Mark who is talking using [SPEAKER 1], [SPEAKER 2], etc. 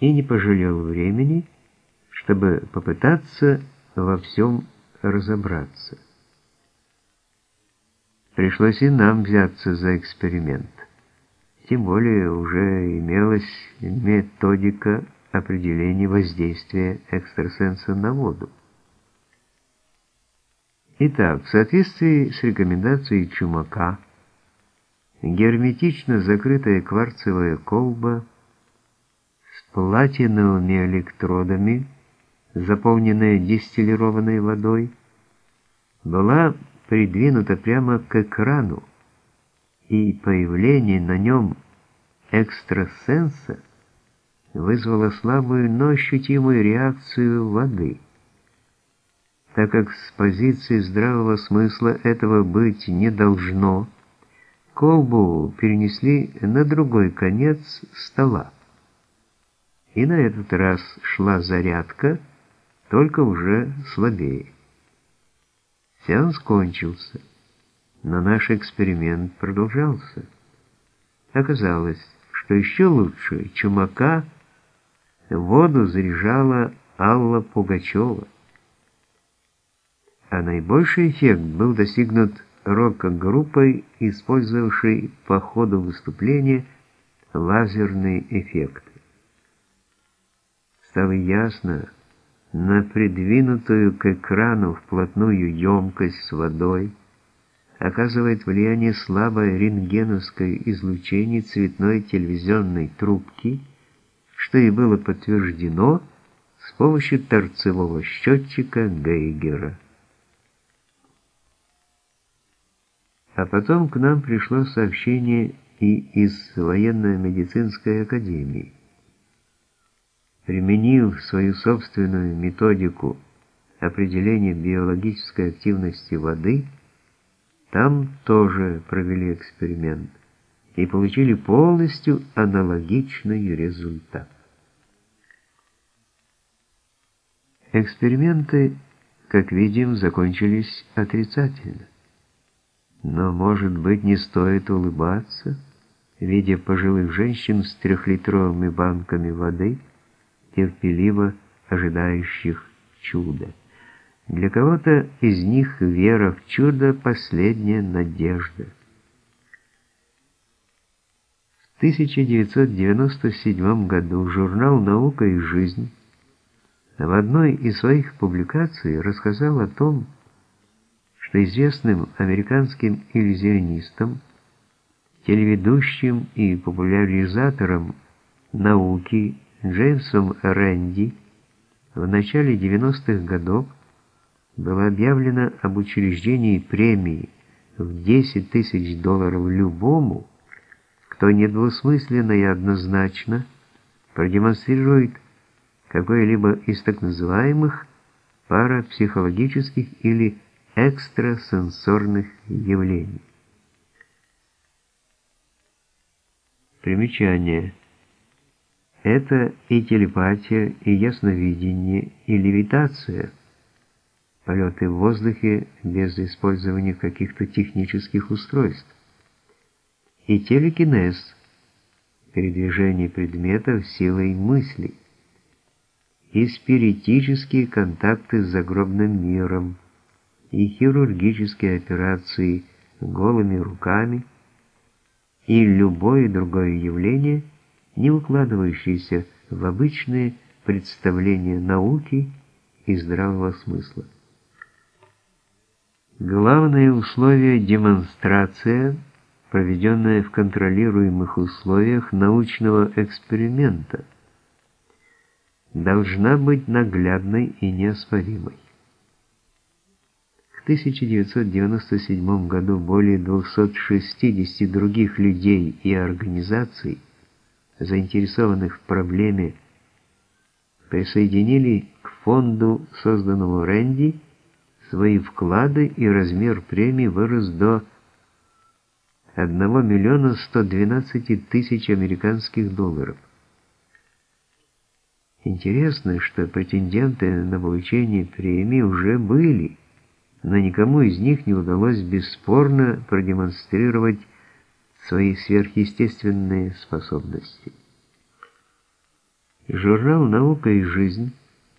[SPEAKER 1] и не пожалел времени, чтобы попытаться во всем разобраться. Пришлось и нам взяться за эксперимент. Тем более уже имелась методика определения воздействия экстрасенса на воду. Итак, в соответствии с рекомендацией Чумака, герметично закрытая кварцевая колба платиновыми электродами, заполненная дистиллированной водой, была придвинута прямо к экрану, и появление на нем экстрасенса вызвало слабую, но ощутимую реакцию воды. Так как с позиции здравого смысла этого быть не должно, колбу перенесли на другой конец стола. И на этот раз шла зарядка, только уже слабее. Сеанс кончился, но наш эксперимент продолжался. Оказалось, что еще лучше чумака воду заряжала Алла Пугачева. А наибольший эффект был достигнут рок-группой, использовавшей по ходу выступления лазерный эффект. Стало ясно, на придвинутую к экрану вплотную емкость с водой оказывает влияние слабое рентгеновское излучение цветной телевизионной трубки, что и было подтверждено с помощью торцевого счетчика Гейгера. А потом к нам пришло сообщение и из военно-медицинской академии применив свою собственную методику определения биологической активности воды, там тоже провели эксперимент и получили полностью аналогичный результат. Эксперименты, как видим, закончились отрицательно. Но, может быть, не стоит улыбаться, видя пожилых женщин с трехлитровыми банками воды, терпеливо ожидающих чуда. Для кого-то из них вера в чудо – последняя надежда. В 1997 году журнал «Наука и жизнь» в одной из своих публикаций рассказал о том, что известным американским иллюзионистам, телеведущим и популяризатором науки Джеймсом Рэнди в начале 90-х годов было объявлено об учреждении премии в 10 тысяч долларов любому, кто недвусмысленно и однозначно продемонстрирует какое-либо из так называемых парапсихологических или экстрасенсорных явлений. Примечание – это и телепатия, и ясновидение, и левитация, полеты в воздухе без использования каких-то технических устройств, и телекинез, передвижение предметов силой мысли, и спиритические контакты с загробным миром, и хирургические операции голыми руками, и любое другое явление – не укладывающиеся в обычные представления науки и здравого смысла. Главное условие – демонстрация, проведенная в контролируемых условиях научного эксперимента, должна быть наглядной и неоспоримой. В 1997 году более 260 других людей и организаций заинтересованных в проблеме, присоединили к фонду, созданному Рэнди, свои вклады и размер премии вырос до 1 миллиона 112 тысяч американских долларов. Интересно, что претенденты на получение премии уже были, но никому из них не удалось бесспорно продемонстрировать свои сверхъестественные способности. Журнал «Наука и жизнь»